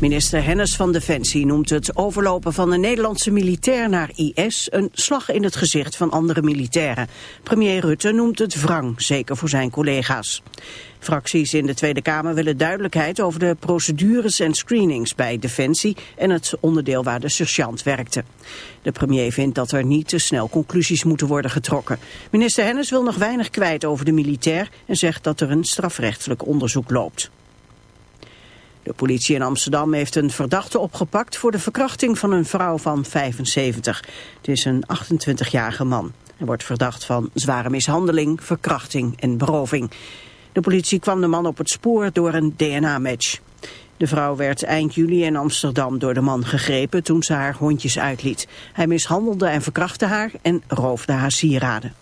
Minister Hennis van Defensie noemt het overlopen van een Nederlandse militair naar IS een slag in het gezicht van andere militairen. Premier Rutte noemt het wrang, zeker voor zijn collega's. Fracties in de Tweede Kamer willen duidelijkheid over de procedures en screenings bij Defensie en het onderdeel waar de sergeant werkte. De premier vindt dat er niet te snel conclusies moeten worden getrokken. Minister Hennis wil nog weinig kwijt over de militair en zegt dat er een strafrechtelijk onderzoek loopt. De politie in Amsterdam heeft een verdachte opgepakt voor de verkrachting van een vrouw van 75. Het is een 28-jarige man. Hij wordt verdacht van zware mishandeling, verkrachting en beroving. De politie kwam de man op het spoor door een DNA-match. De vrouw werd eind juli in Amsterdam door de man gegrepen toen ze haar hondjes uitliet. Hij mishandelde en verkrachtte haar en roofde haar sieraden.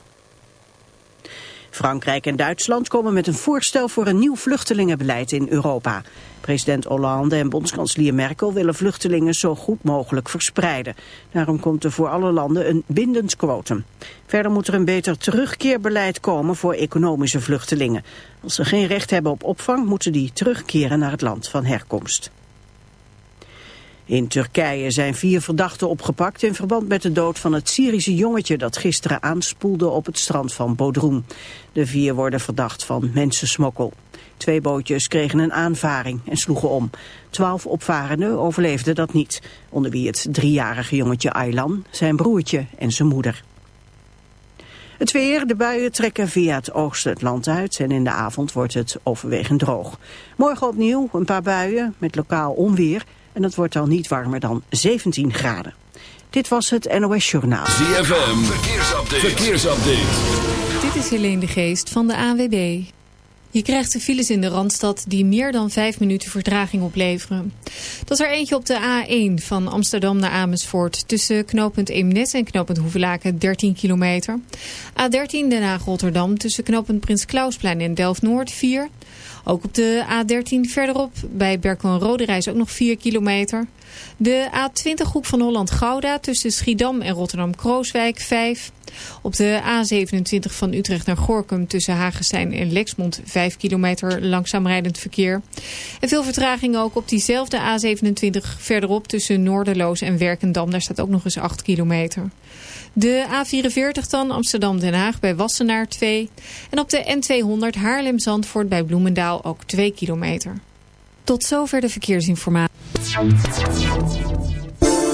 Frankrijk en Duitsland komen met een voorstel voor een nieuw vluchtelingenbeleid in Europa. President Hollande en bondskanselier Merkel willen vluchtelingen zo goed mogelijk verspreiden. Daarom komt er voor alle landen een bindend quotum. Verder moet er een beter terugkeerbeleid komen voor economische vluchtelingen. Als ze geen recht hebben op opvang, moeten die terugkeren naar het land van herkomst. In Turkije zijn vier verdachten opgepakt in verband met de dood van het Syrische jongetje dat gisteren aanspoelde op het strand van Bodrum. De vier worden verdacht van mensensmokkel. Twee bootjes kregen een aanvaring en sloegen om. Twaalf opvarenden overleefden dat niet, onder wie het driejarige jongetje Aylan, zijn broertje en zijn moeder. Het weer, de buien trekken via het oosten het land uit en in de avond wordt het overwegend droog. Morgen opnieuw een paar buien met lokaal onweer en het wordt dan niet warmer dan 17 graden. Dit was het NOS Journaal. ZFM, verkeersupdate. verkeersupdate. Dit is Helene de Geest van de ANWB. Je krijgt de files in de Randstad die meer dan 5 minuten vertraging opleveren. Dat is er eentje op de A1 van Amsterdam naar Amersfoort. Tussen knooppunt Eemnes en knooppunt Hoevelaken 13 kilometer. A13 Den Haag-Rotterdam tussen knooppunt Prins Klausplein en Delft-Noord 4. Ook op de A13 verderop bij Berkel en Rode ook nog 4 kilometer. De A20 hoek van Holland-Gouda tussen Schiedam en Rotterdam-Krooswijk 5. Op de A27 van Utrecht naar Gorkum tussen Hagestein en Lexmond 5 kilometer langzaam rijdend verkeer. En veel vertraging ook op diezelfde A27 verderop tussen Noorderloos en Werkendam. Daar staat ook nog eens 8 kilometer. De A44 dan Amsterdam-Den Haag bij Wassenaar 2. En op de N200 Haarlem-Zandvoort bij Bloemendaal ook 2 kilometer. Tot zover de verkeersinformatie.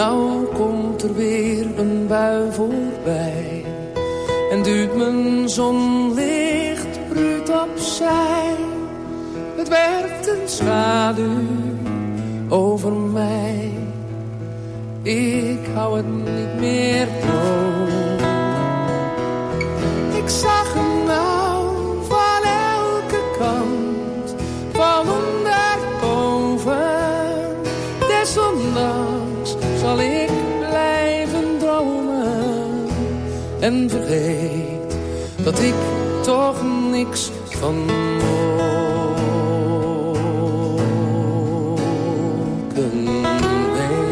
Nou komt er weer een bui voorbij. En duwt mijn zonlicht bruut opzij. Het werpt een schaduw over mij. Ik hou het niet meer door. Ik zag hem nou van elke kant. Van onder boven. Desondanks zal ik blijven dromen. En vergeet dat ik toch niks van wolken weet.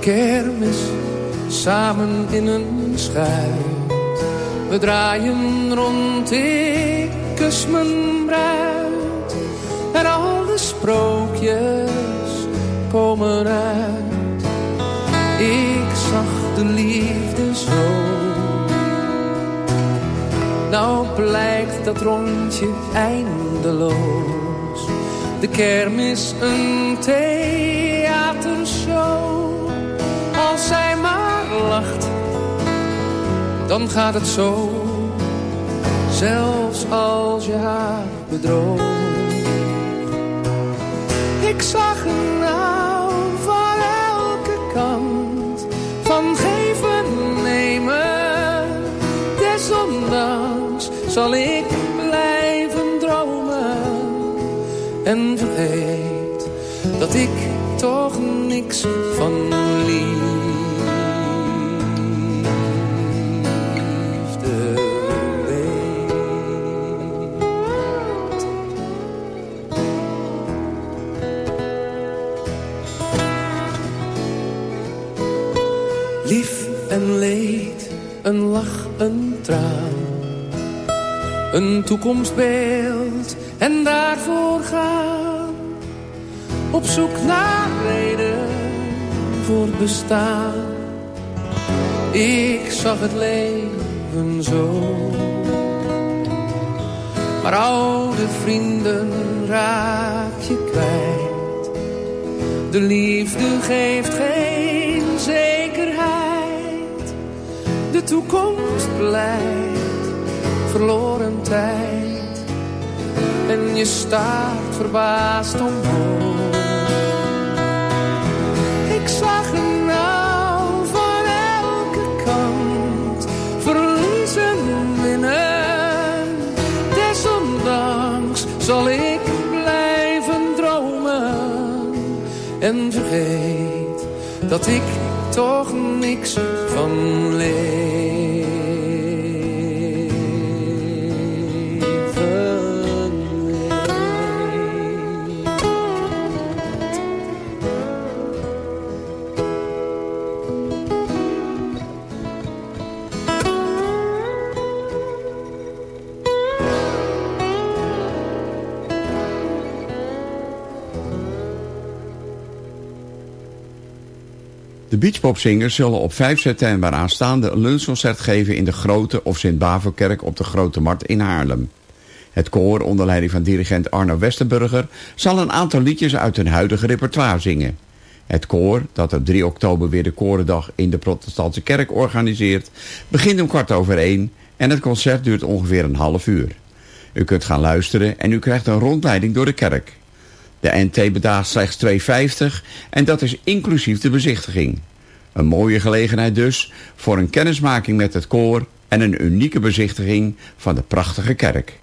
Kermis samen in een schuit. We draaien rond, ik kus mijn bruid. En al de sprookjes komen uit. Ik zag de liefde zo. Nou blijkt dat rondje eindeloos. De kermis een theatershow. Als zij maar lacht, dan gaat het zo. Zelfs als je haar bedroog. Ik zag er nou van elke kant. Van geven, nemen. Desondanks zal ik blijven dromen. En vergeet dat ik toch niks van liefde een lach, een traan. Een toekomstbeeld en daarvoor gaan. Op zoek naar reden voor bestaan. Ik zag het leven zo. Maar oude vrienden raak je kwijt. De liefde geeft geen toekomst blijft verloren tijd. En je staat verbaasd omhoog. Ik zag hem nou van elke kant. Verliezen, winnen. Desondanks zal ik blijven dromen. En vergeet dat ik toch niks van leven De Beachpopzingers zullen op 5 september aanstaande een lunchconcert geven in de Grote of Sint-Bavelkerk op de Grote Markt in Haarlem. Het koor onder leiding van dirigent Arno Westerburger zal een aantal liedjes uit hun huidige repertoire zingen. Het koor, dat op 3 oktober weer de Korendag in de Protestantse Kerk organiseert, begint om kwart over één en het concert duurt ongeveer een half uur. U kunt gaan luisteren en u krijgt een rondleiding door de kerk. De NT bedraagt slechts 2,50 en dat is inclusief de bezichtiging. Een mooie gelegenheid dus voor een kennismaking met het koor en een unieke bezichtiging van de prachtige kerk.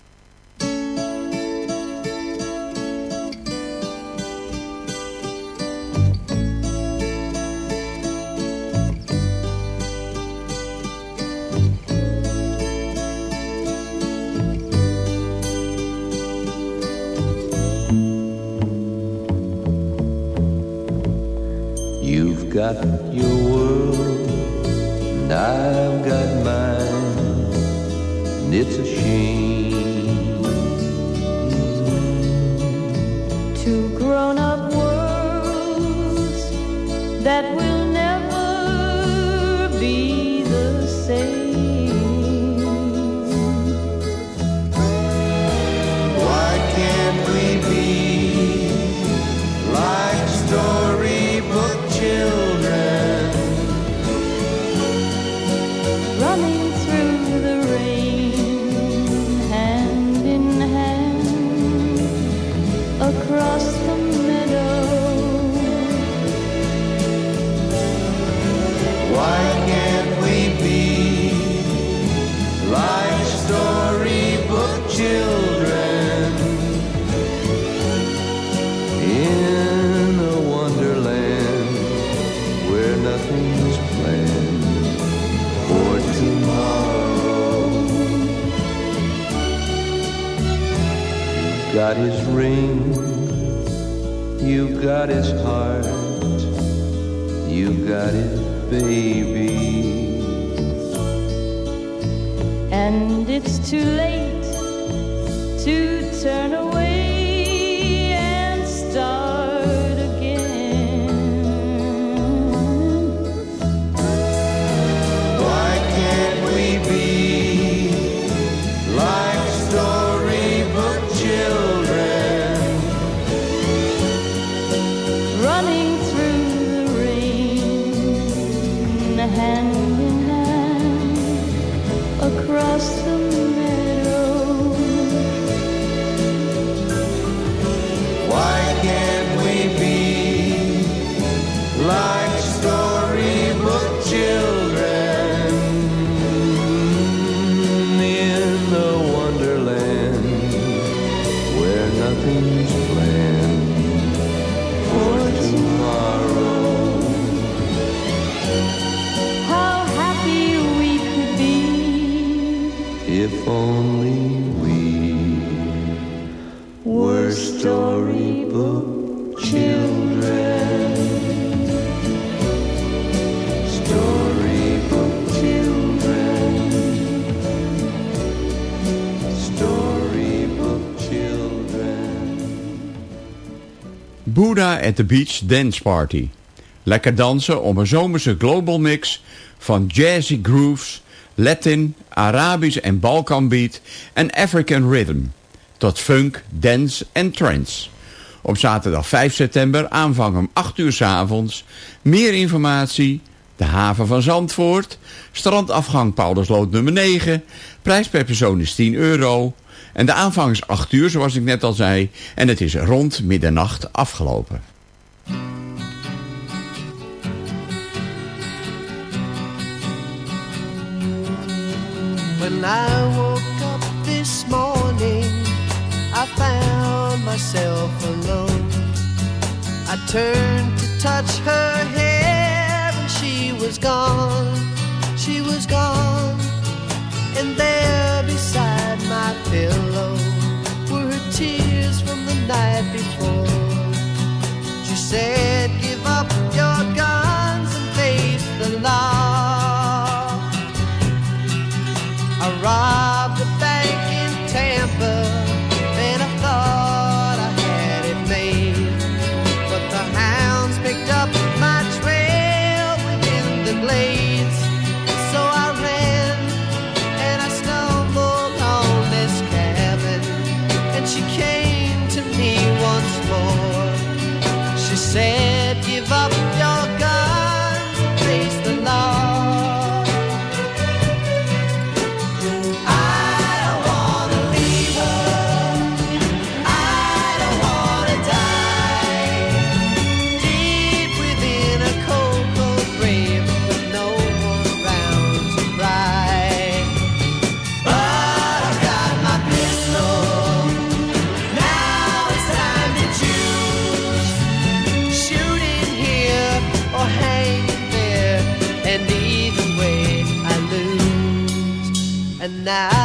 Got his ring, you got his heart. You got it, baby. And it's too late to turn away At the Beach Dance Party. Lekker dansen om een zomerse global mix van jazzy grooves, Latin, Arabisch en Balkan beat en African rhythm. Tot funk, dance en trance. Op zaterdag 5 september aanvang om 8 uur 's avonds. Meer informatie, de haven van Zandvoort, strandafgang Paulusloot nummer 9. Prijs per persoon is 10 euro. En de aanvang is 8 uur, zoals ik net al zei. En het is rond middernacht afgelopen. When I woke up this morning, I found myself alone. I turned to touch her hair, and she was gone. She was gone. And there beside my pillow were her tears from the night before. She said, Give up your guns and face the law. I now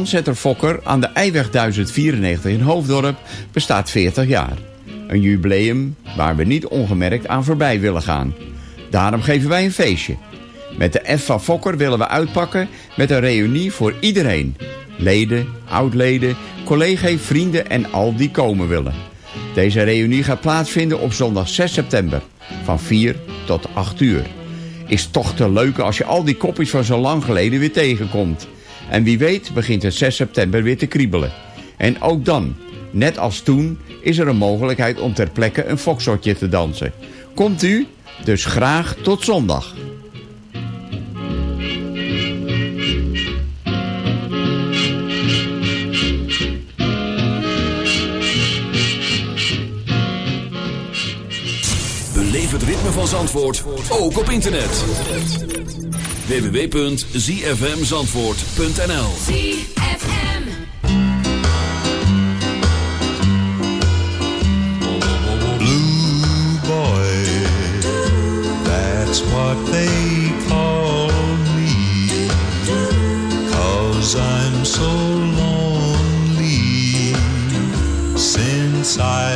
Dansetter Fokker aan de Eiweg 1094 in Hoofddorp bestaat 40 jaar. Een jubileum waar we niet ongemerkt aan voorbij willen gaan. Daarom geven wij een feestje. Met de F van Fokker willen we uitpakken met een reunie voor iedereen. Leden, oudleden, collega's, vrienden en al die komen willen. Deze reunie gaat plaatsvinden op zondag 6 september van 4 tot 8 uur. Is toch te leuk als je al die kopjes van zo lang geleden weer tegenkomt. En wie weet begint het 6 september weer te kriebelen. En ook dan, net als toen, is er een mogelijkheid om ter plekke een foxtrotje te dansen. Komt u? Dus graag tot zondag. Beleef het ritme van Zandvoort, ook op internet. www.zfmzandvoort.nl Blue boy, that's what they call me. Cause I'm so lonely. Since I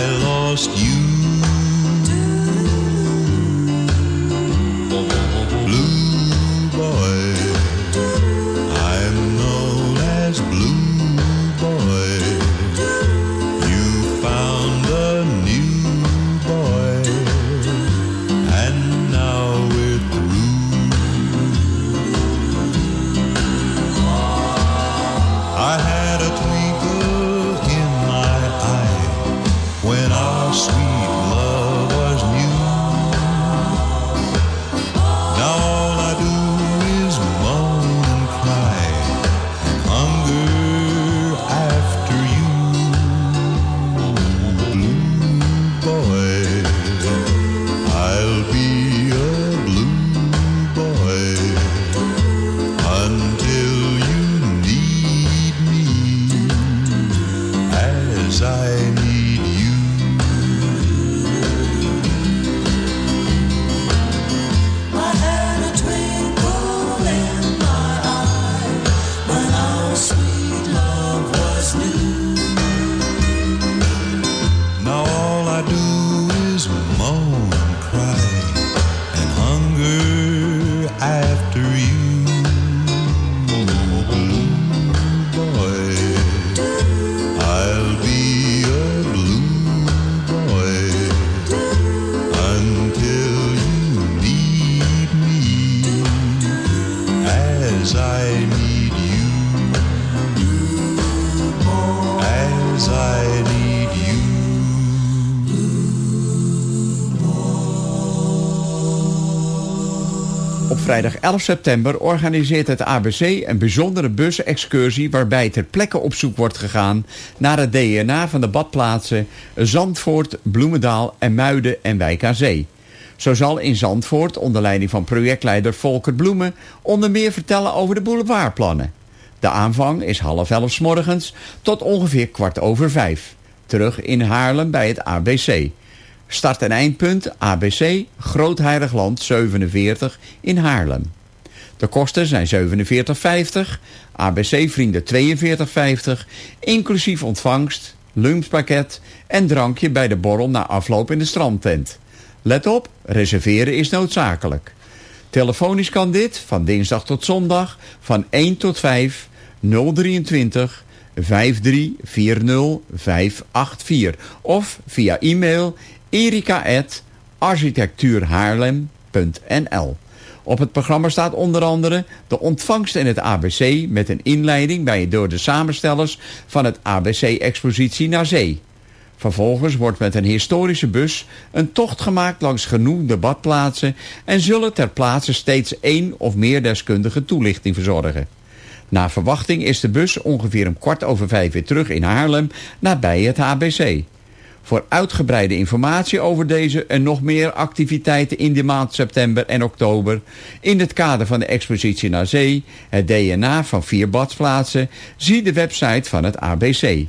11 september organiseert het ABC een bijzondere busexcursie... waarbij ter plekke op zoek wordt gegaan naar het DNA van de badplaatsen... Zandvoort, Bloemendaal en Muiden en Wijk aan Zee. Zo zal in Zandvoort, onder leiding van projectleider Volker Bloemen... onder meer vertellen over de boulevardplannen. De aanvang is half elf 's morgens tot ongeveer kwart over vijf. Terug in Haarlem bij het ABC. Start- en eindpunt ABC Groot Heiligland 47 in Haarlem. De kosten zijn 47,50, ABC-vrienden 42,50, inclusief ontvangst, lunchpakket en drankje bij de borrel na afloop in de strandtent. Let op, reserveren is noodzakelijk. Telefonisch kan dit van dinsdag tot zondag van 1 tot 5 023 5340 584 of via e-mail erika.architectuurhaarlem.nl Op het programma staat onder andere de ontvangst in het ABC... met een inleiding bij door de samenstellers van het ABC-expositie naar zee. Vervolgens wordt met een historische bus een tocht gemaakt langs genoemde badplaatsen... en zullen ter plaatse steeds één of meer deskundige toelichting verzorgen. Na verwachting is de bus ongeveer om kwart over vijf weer terug in Haarlem... nabij het ABC. Voor uitgebreide informatie over deze en nog meer activiteiten in de maand september en oktober... in het kader van de expositie naar zee, het DNA van vier badplaatsen... zie de website van het ABC.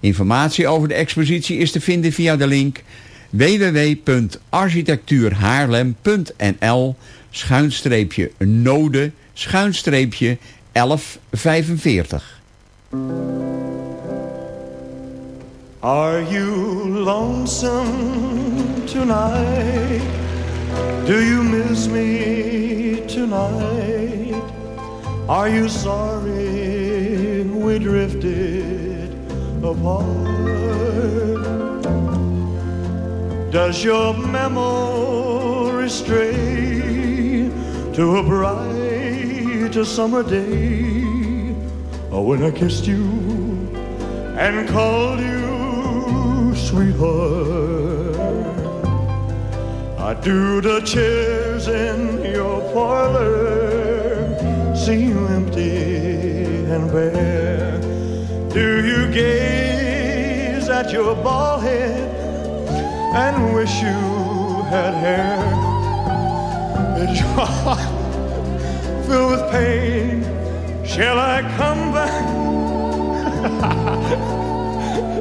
Informatie over de expositie is te vinden via de link www.architectuurhaarlem.nl schuinstreepje node schuinstreepje 1145. Are you lonesome tonight? Do you miss me tonight? Are you sorry we drifted apart? Does your memory stray to a bright summer day? Or when I kissed you and called you sweetheart. I do the chairs in your parlor seem empty and bare. Do you gaze at your bald head and wish you had hair? Is your heart filled with pain? Shall I come back?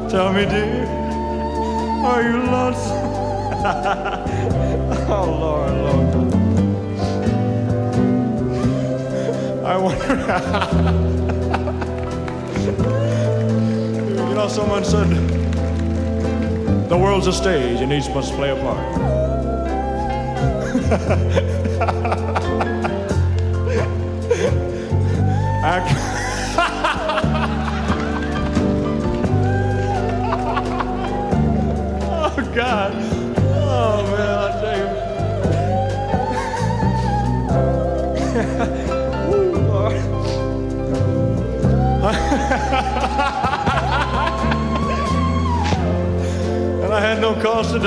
Tell me, dear, are you lonesome? oh, Lord, Lord. I wonder. you know, someone said the world's a stage and each must play a part. No to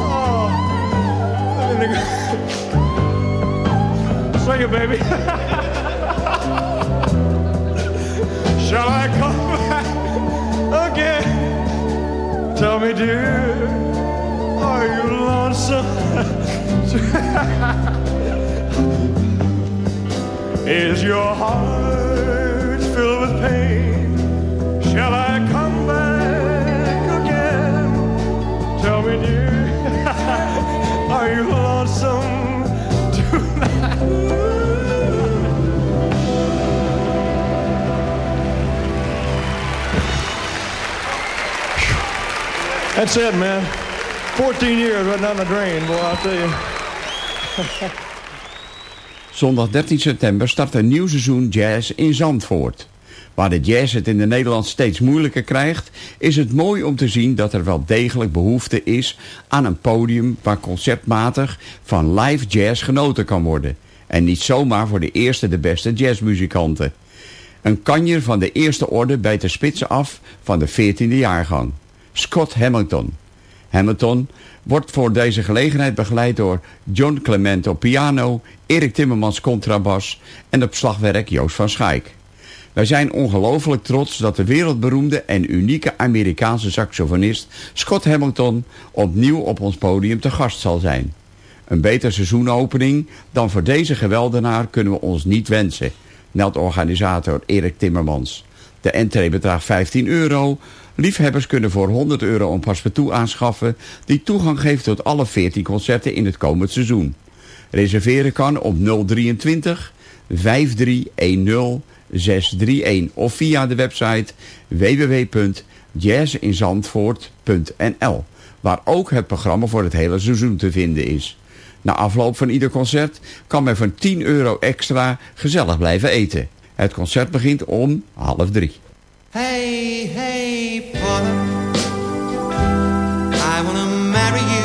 oh. Sing it, baby. Shall I come back again? Tell me, dear, are you lonesome? Is your heart That's it, man. 14 years right down the drain, boy. Zondag 13 september start een nieuw seizoen jazz in Zandvoort. Waar de jazz het in de Nederland steeds moeilijker krijgt... is het mooi om te zien dat er wel degelijk behoefte is... aan een podium waar conceptmatig van live jazz genoten kan worden. En niet zomaar voor de eerste de beste jazzmuzikanten. Een kanjer van de eerste orde bijt de spitsen af van de 14e jaargang. Scott Hamilton. Hamilton wordt voor deze gelegenheid begeleid door John Clement op piano, Erik Timmermans contrabas en op slagwerk Joost van Schaik. Wij zijn ongelooflijk trots dat de wereldberoemde en unieke Amerikaanse saxofonist Scott Hamilton opnieuw op ons podium te gast zal zijn. Een beter seizoenopening dan voor deze geweldenaar kunnen we ons niet wensen, meldt organisator Erik Timmermans. De entree bedraagt 15 euro. Liefhebbers kunnen voor 100 euro een paspartout aanschaffen... die toegang geeft tot alle 14 concerten in het komend seizoen. Reserveren kan op 023 5310 631 of via de website www.jazzinzandvoort.nl waar ook het programma voor het hele seizoen te vinden is. Na afloop van ieder concert kan men voor 10 euro extra gezellig blijven eten. Het concert begint om half drie. Hey, hey, Paula, I wanna marry you.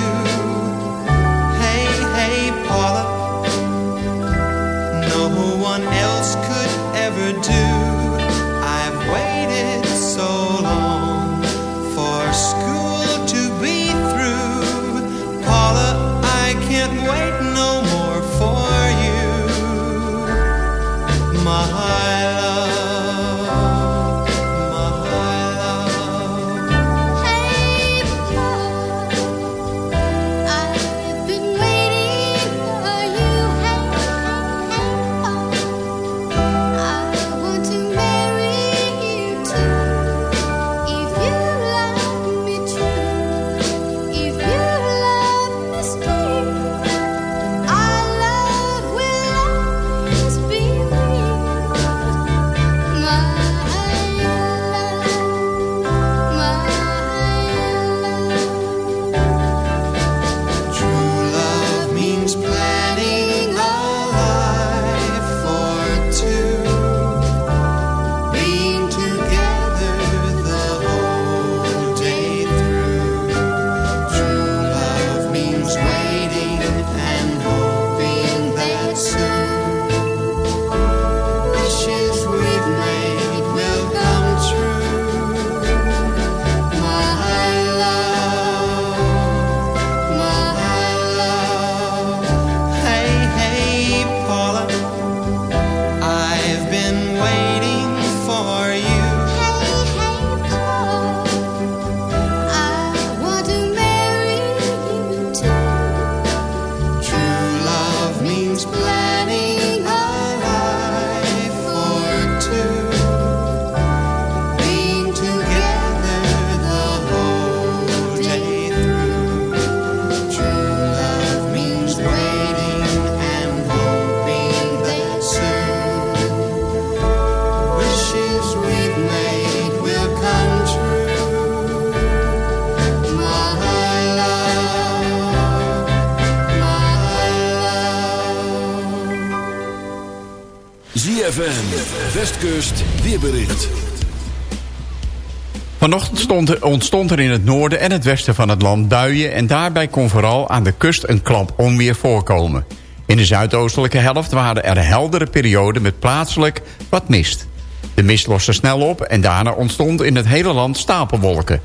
Ontstond er in het noorden en het westen van het land buien... en daarbij kon vooral aan de kust een klap onweer voorkomen. In de zuidoostelijke helft waren er heldere perioden met plaatselijk wat mist. De mist loste snel op en daarna ontstond in het hele land stapelwolken.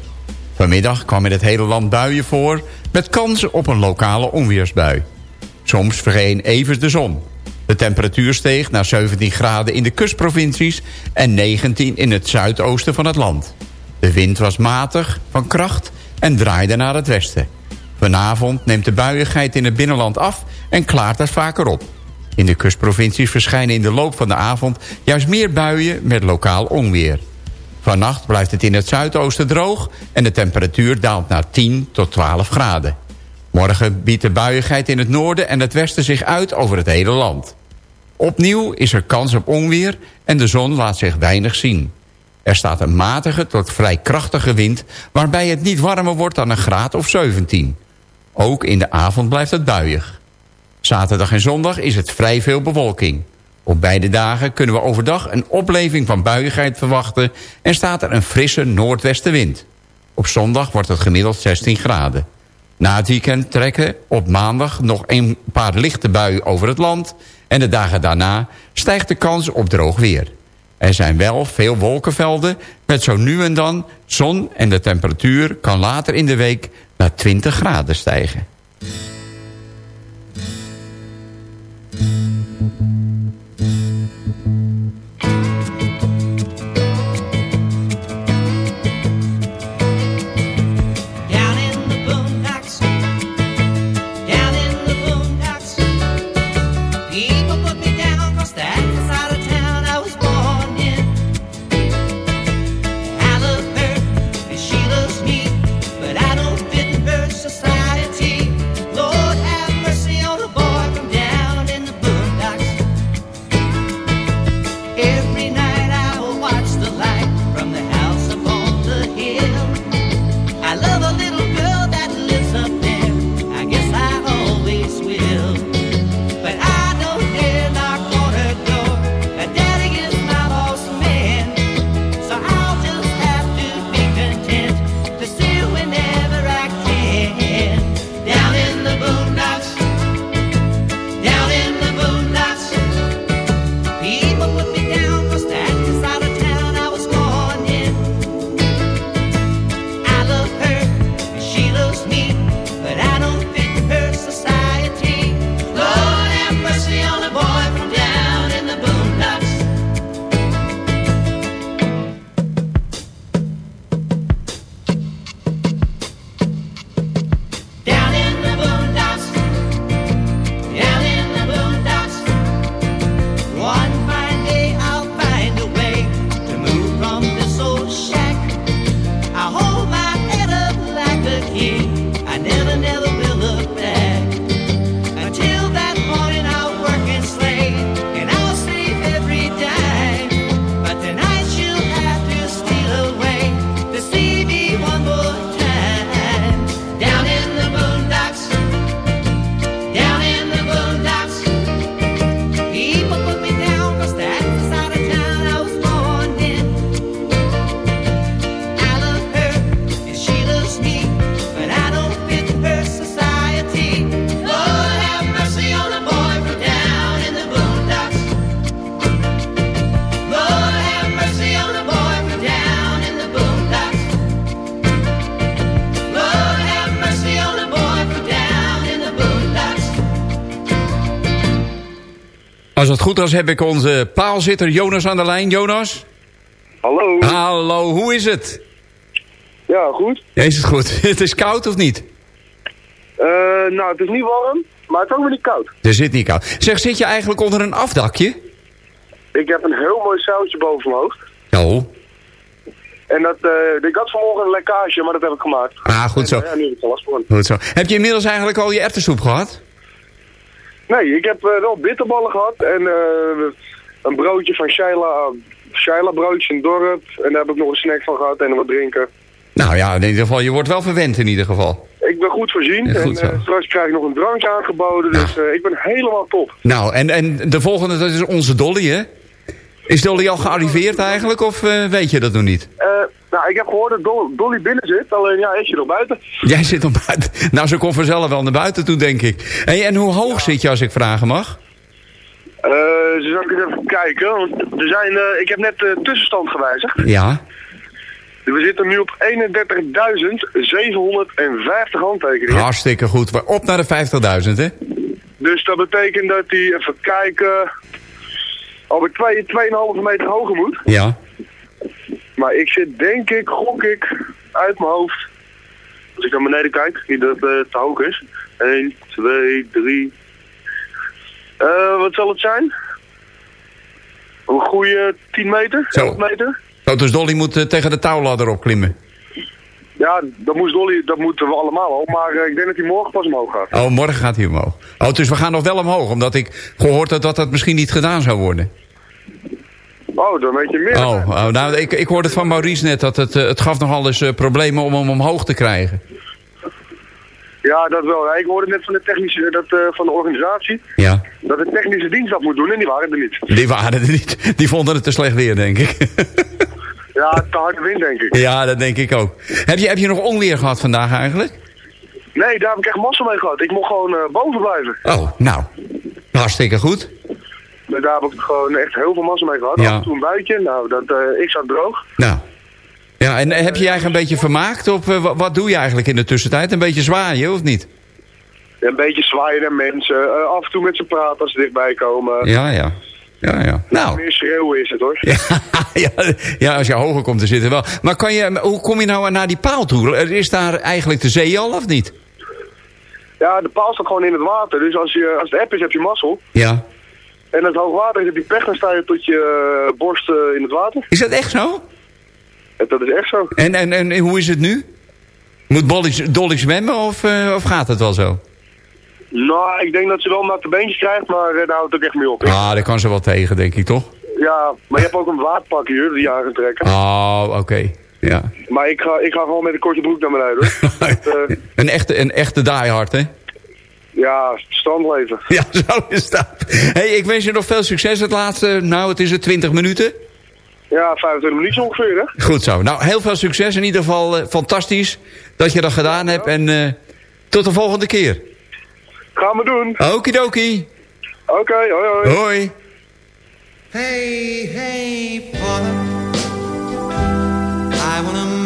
Vanmiddag kwam in het hele land buien voor... met kansen op een lokale onweersbui. Soms verscheen even de zon. De temperatuur steeg naar 17 graden in de kustprovincies... en 19 in het zuidoosten van het land. De wind was matig, van kracht en draaide naar het westen. Vanavond neemt de buiigheid in het binnenland af en klaart het vaker op. In de kustprovincies verschijnen in de loop van de avond... juist meer buien met lokaal onweer. Vannacht blijft het in het zuidoosten droog... en de temperatuur daalt naar 10 tot 12 graden. Morgen biedt de buiigheid in het noorden en het westen zich uit over het hele land. Opnieuw is er kans op onweer en de zon laat zich weinig zien. Er staat een matige tot vrij krachtige wind... waarbij het niet warmer wordt dan een graad of 17. Ook in de avond blijft het buiig. Zaterdag en zondag is het vrij veel bewolking. Op beide dagen kunnen we overdag een opleving van buiigheid verwachten... en staat er een frisse noordwestenwind. Op zondag wordt het gemiddeld 16 graden. Na het weekend trekken op maandag nog een paar lichte buien over het land... en de dagen daarna stijgt de kans op droog weer. Er zijn wel veel wolkenvelden met zo nu en dan zon... en de temperatuur kan later in de week naar 20 graden stijgen. Het goed is, heb ik onze paalzitter Jonas aan de lijn. Jonas? Hallo. Hallo, hoe is het? Ja, goed. Is het goed? Het is koud of niet? Eh, nou, het is niet warm, maar het is ook weer niet koud. Er zit niet koud. Zeg, zit je eigenlijk onder een afdakje? Ik heb een heel mooi zoutje boven mijn hoofd. Oh. En dat, eh, ik had vanmorgen een lekkage, maar dat heb ik gemaakt. Ah, goed zo. En, eh, ja, nu heb ik er last van. Goed zo. Heb je inmiddels eigenlijk al je erwtensoep gehad? Nee, ik heb eh, wel bitterballen gehad en eh, een broodje van Shaila, Shaila broodje in het dorp. En daar heb ik nog een snack van gehad en wat drinken. Nou ja, in ieder geval, je wordt wel verwend in ieder geval. Ik ben goed voorzien Ja, goed en eh, straks krijg ik nog een drankje aangeboden, dus eh, ik ben helemaal top. Nou, en, en de volgende, dat is onze Dolly, hè? Is Dolly al gearriveerd eigenlijk, of eh, weet je dat nog niet? Eh, nou, ik heb gehoord dat Dol- Dolly binnen zit, alleen ja, is je nog buiten? Jij zit op buiten. Nou, ze komt vanzelf wel naar buiten toe, denk ik. Hey, en hoe hoog zit je, als ik vragen mag? Eh, dus zal ik even kijken, want er zijn, ik heb net de tussenstand gewijzigd. Ja. We zitten nu op 31.750 handtekeningen. Hartstikke goed. Op naar de 50.000, hè? Dus dat betekent dat hij, even kijken, alweer 2, 2,5 meter hoger moet. Ja. Maar ik zit denk ik, gok ik, uit mijn hoofd, als ik naar beneden kijk, niet dat het eh, te hoog is. 1, 2, 3. Eh, wat zal het zijn? Een goede 10 meter, Zo. 11 meter. Oh, dus Dolly moet eh, tegen de touwladder opklimmen. Ja, dat, moest Dolly, dat moeten we allemaal al. Maar eh, ik denk dat hij morgen pas omhoog gaat. Oh, morgen gaat hij omhoog. Oh, dus we gaan nog wel omhoog, omdat ik gehoord had dat dat misschien niet gedaan zou worden. Oh, dan weet je meer. Oh, oh, nou, ik, ik hoorde het van Maurice net dat het, eh, het gaf nogal eens eh, problemen om hem omhoog te krijgen. Ja, dat wel. Ik hoorde net van de technische, dat, van de organisatie, Ja. dat de technische dienst dat moet doen en die waren er niet. Die waren er niet. Die vonden het te slecht weer, denk ik. Ja, te harde wind denk ik. ja, dat denk ik ook. Heb je, heb je nog onweer gehad vandaag eigenlijk? Nee, daar heb ik echt massa mee gehad. Ik mocht gewoon eh, boven blijven. Oh, nou. Hartstikke goed. Dus daar heb ik gewoon echt heel veel massa mee gehad. Ja. Af en toe een buitje, nou, dat, eh, ik zat droog. Nou. Ja, en heb je je eigen een beetje vermaakt? Of eh, wa- wat doe je eigenlijk in de tussentijd? Een beetje zwaaien, of niet? Een beetje zwaaien naar mensen, eh, af en toe met ze praten als ze dichtbij komen. Ja, ja. Ja, ja. Nou, Meer schreeuwen is het hoor. ja, ja, als je hoger komt te zitten wel. Maar kan je, hoe kom je nou naar die paal toe? Is daar eigenlijk de zee al, of niet? Ja, de paal staat gewoon in het water. Dus als, je, als het app is, heb je mazzel. Ja. En als het hoog water is, heb je pech, dan sta je tot je eh, borst eh, in het water. Is dat echt zo? Dat is echt zo. En, en, en hoe is het nu? Moet Dolly, Dolly zwemmen of, eh, of gaat het wel zo? Nou, ik denk dat ze wel natte beentjes krijgt, maar eh, daar houdt het ook echt mee op. Ah, daar kan ze wel tegen, denk ik, toch? Ja, maar je hebt ook een waterpak hier die je aan trekken. Oh, oké. Ja. Maar ik ga, ik ga gewoon met een korte broek naar beneden hoor. Eh, Een echte, een echte diehard, hè? ja, standleven. Ja, zo is dat. Hey, ik wens je nog veel succes het laatste, nou, het is het 20 minuten. Ja, 25 minuutjes ongeveer hè. Goed zo. Nou, heel veel succes. In ieder geval eh, fantastisch dat je dat gedaan hebt. En tot de volgende keer. Gaan we doen. Okidoki. Oké, hoi hoi. Hoi. Hey, hey, Paula, I wanna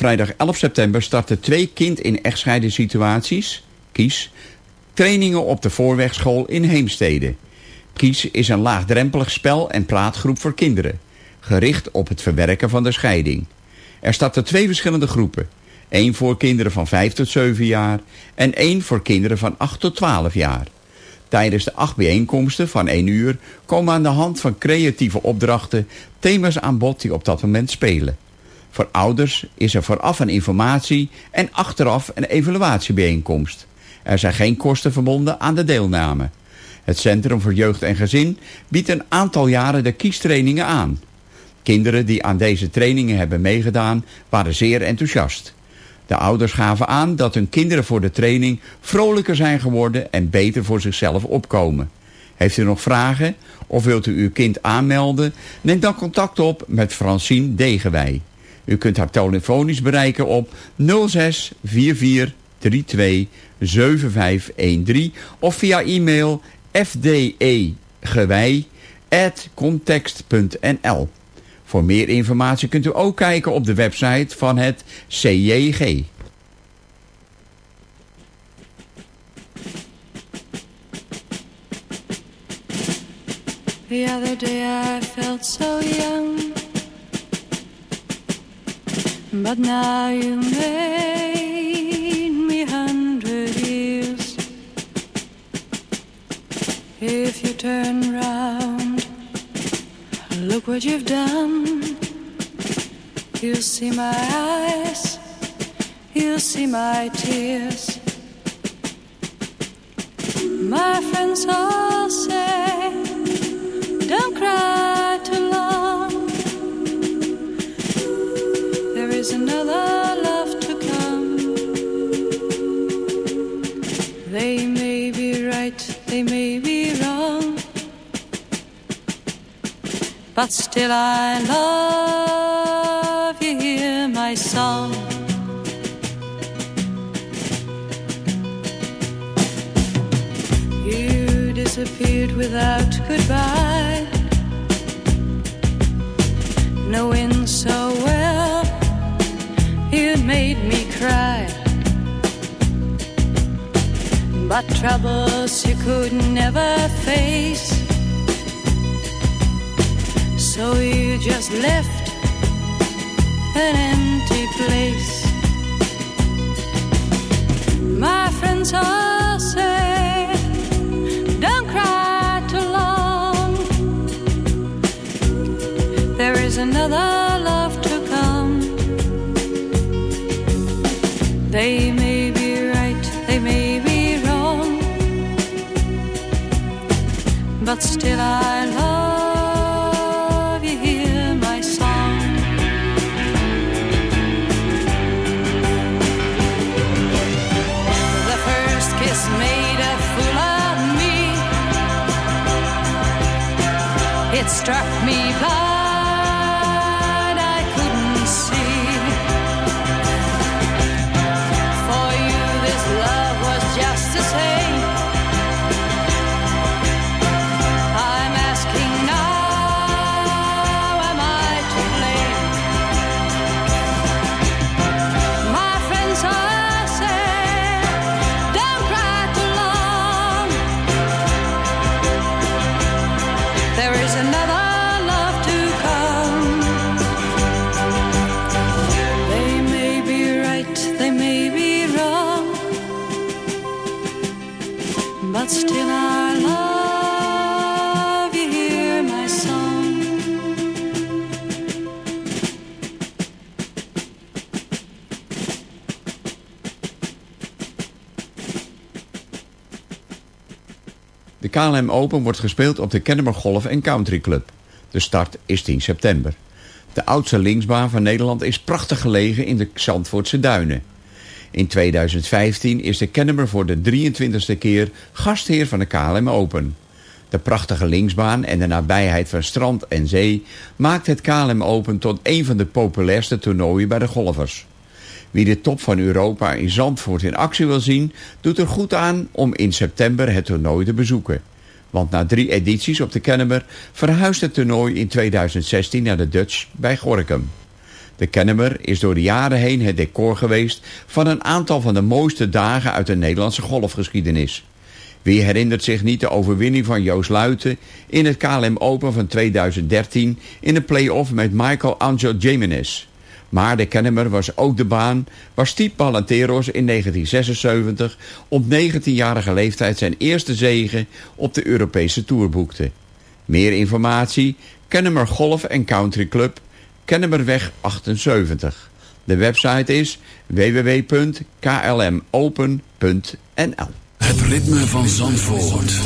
vrijdag 11 september starten twee kind in echtscheiden situaties, KIES, trainingen op de voorwegschool in Heemstede. KIES is een laagdrempelig spel- en praatgroep voor kinderen, gericht op het verwerken van de scheiding. Er starten twee verschillende groepen. één voor kinderen van 5 tot 7 jaar en één voor kinderen van 8 tot 12 jaar. Tijdens de acht bijeenkomsten van 1 uur komen aan de hand van creatieve opdrachten thema's aan bod die op dat moment spelen. Voor ouders is er vooraf een informatie en achteraf een evaluatiebijeenkomst. Er zijn geen kosten verbonden aan de deelname. Het Centrum voor Jeugd en Gezin biedt een aantal jaren de kiestrainingen aan. Kinderen die aan deze trainingen hebben meegedaan waren zeer enthousiast. De ouders gaven aan dat hun kinderen voor de training vrolijker zijn geworden en beter voor zichzelf opkomen. Heeft u nog vragen of wilt u uw kind aanmelden? Neem dan contact op met Francine Degenwij. U kunt haar telefonisch bereiken op 06 44 32 7513 of via e-mail fdegewij.context.nl. Voor meer informatie kunt u ook kijken op de website van het CJG. The other day I felt so but now you made me hundred years. If you turn round, look what you've done. You'll see my eyes, you'll see my tears. My friends all But still I love you, hear my song. You disappeared without goodbye, knowing so well you'd made me cry. But troubles you could never face, so you just left an empty place. My friends all say, don't cry too long. There is another love to come. They may be right, they may be wrong, but still I love KLM Open wordt gespeeld op de Kennemer Golf Country Club. De start is 10 september. De oudste linksbaan van Nederland is prachtig gelegen in de Zandvoortse Duinen. In 2015 is de Kennemer voor de 23e keer gastheer van de KLM Open. De prachtige linksbaan en de nabijheid van strand en zee... maakt het KLM Open tot een van de populairste toernooien bij de golfers. Wie de top van Europa in Zandvoort in actie wil zien... doet er goed aan om in september het toernooi te bezoeken. Want na drie edities op de Kennemer... verhuist het toernooi in 2016 naar de Dutch bij Gorkum. De Kennemer is door de jaren heen het decor geweest... van een aantal van de mooiste dagen uit de Nederlandse golfgeschiedenis. Wie herinnert zich niet de overwinning van Joost Luiten... in het KLM Open van 2013 in de play-off met Michael Angel Jimenez... Maar de Kennemer was ook de baan waar Steve Ballanteros in 1976 op 19-jarige leeftijd zijn eerste zege op de Europese Tour boekte. Meer informatie, Kennemer Golf Country Club, Kennemerweg 78. De website is www.klmopen.nl Het ritme van Zandvoort.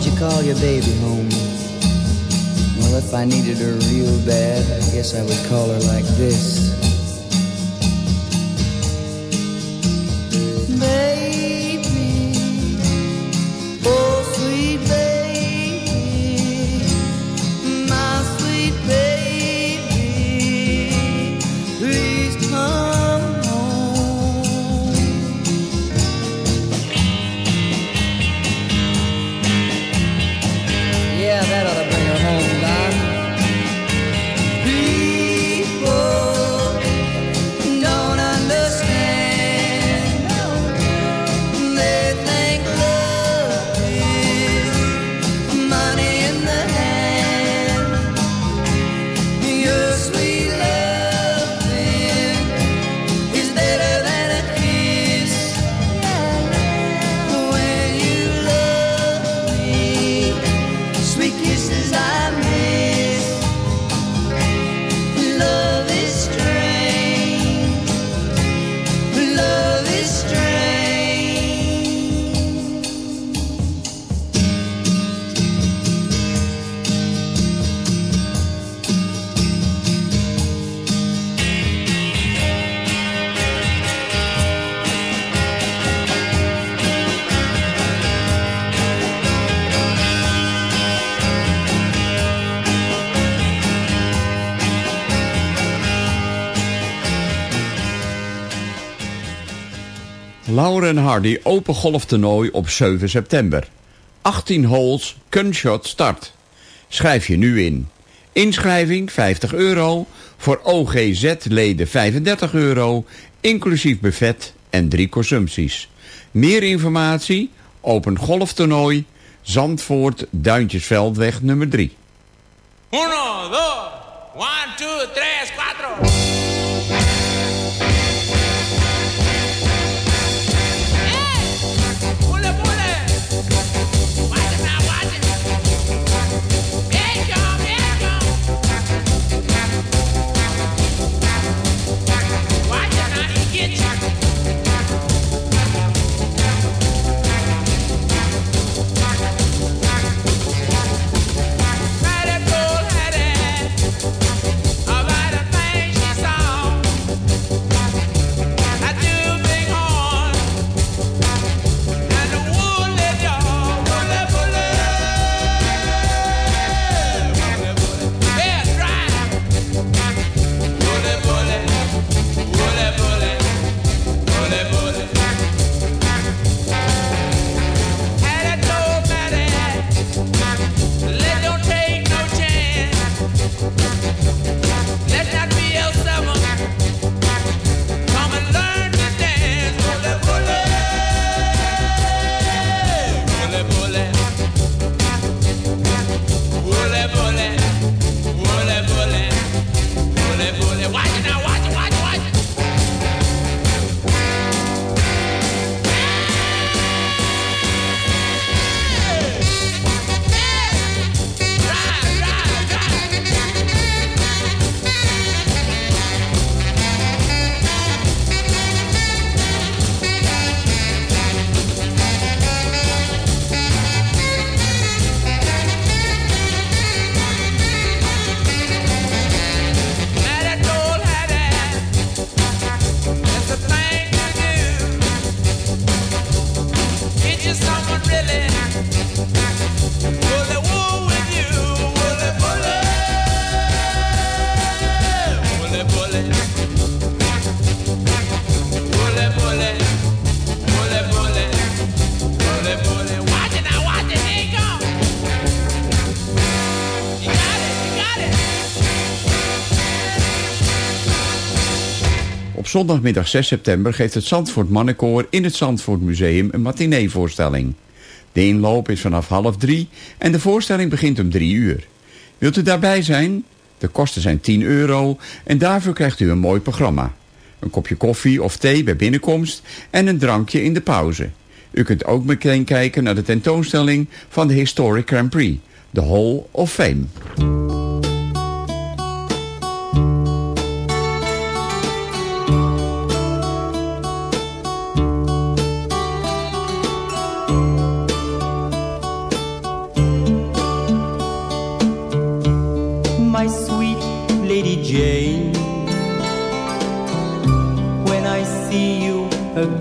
Would you call your baby home? Well, if I needed her real bad, I guess I would call her like this. En Hardy Open Golftoernooi op 7 september. 18 holes, gunshot start. Schrijf je nu in. Inschrijving 50 euro, voor OGZ-leden 35 euro, inclusief buffet en drie consumpties. Meer informatie, Open Golftoernooi, Zandvoort, Duintjesveldweg nummer 3. 1, 2, 1, 2, 3, 4... zondagmiddag 6 september geeft het Zandvoort Mannenkoor in het Zandvoort Museum een matineevoorstelling. De inloop is vanaf half drie en de voorstelling begint om drie uur. Wilt u daarbij zijn? De kosten zijn 10 euro en daarvoor krijgt u een mooi programma. Een kopje koffie of thee bij binnenkomst en een drankje in de pauze. U kunt ook meteen kijken naar de tentoonstelling van de Historic Grand Prix, The Hall of Fame.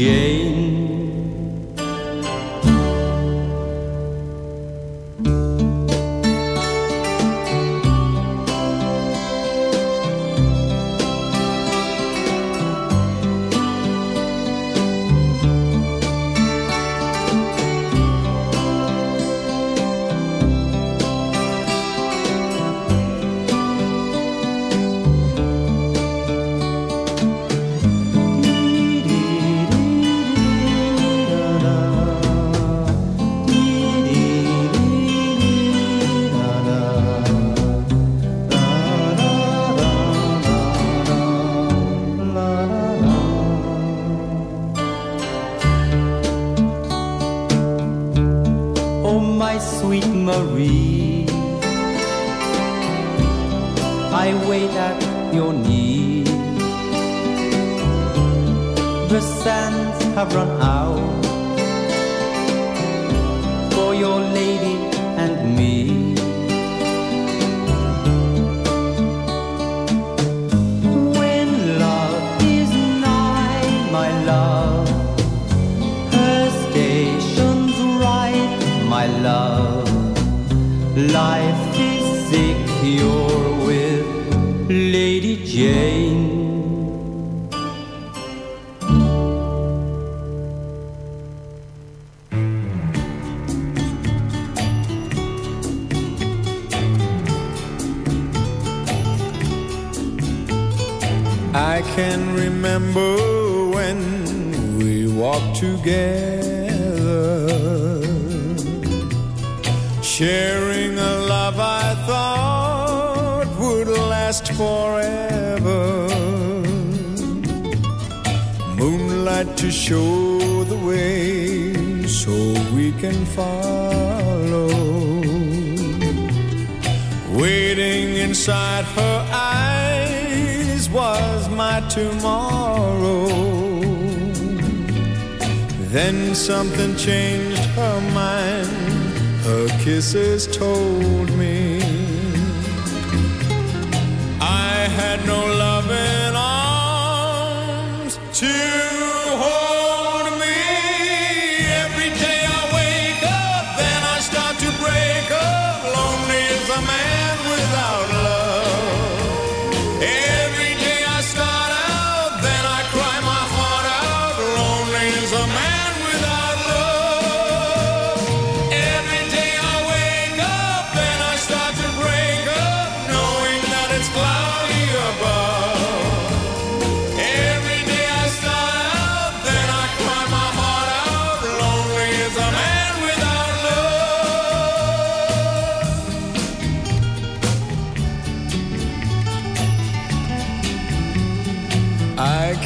Jay. I can remember when we walked together, sharing a love I thought would last forever. Moonlight to show the way so we can follow. Waiting inside her eyes was my tomorrow. Then something changed her mind. Her kisses told me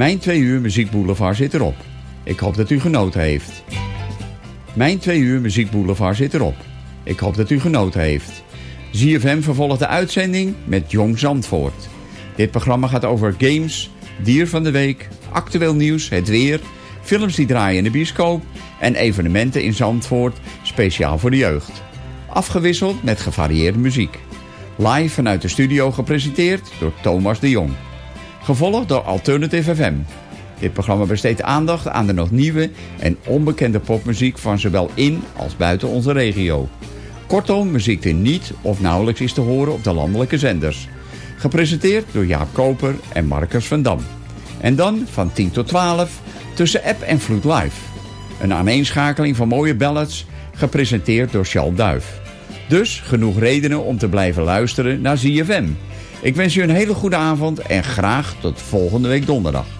Mijn twee uur muziekboulevard zit erop. Ik hoop dat u genoten heeft. Mijn twee uur muziekboulevard zit erop. Ik hoop dat u genoten heeft. ZFM vervolgt de uitzending met Jong Zandvoort. Dit programma gaat over games, dier van de week, actueel nieuws, het weer, films die draaien in de bioscoop en evenementen in Zandvoort speciaal voor de jeugd. Afgewisseld met gevarieerde muziek. Live vanuit de studio gepresenteerd door Thomas de Jong. Gevolgd door Alternative FM. Dit programma besteedt aandacht aan de nog nieuwe en onbekende popmuziek van zowel in als buiten onze regio. Kortom, muziek die niet of nauwelijks is te horen op de landelijke zenders. Gepresenteerd door Jaap Koper en Marcus van Dam. En dan van 10 tot 12 tussen app en vloed live. Een aaneenschakeling van mooie ballads, gepresenteerd door Charles Duif. Dus genoeg redenen om te blijven luisteren naar ZFM. Ik wens u een hele goede avond en graag tot volgende week donderdag.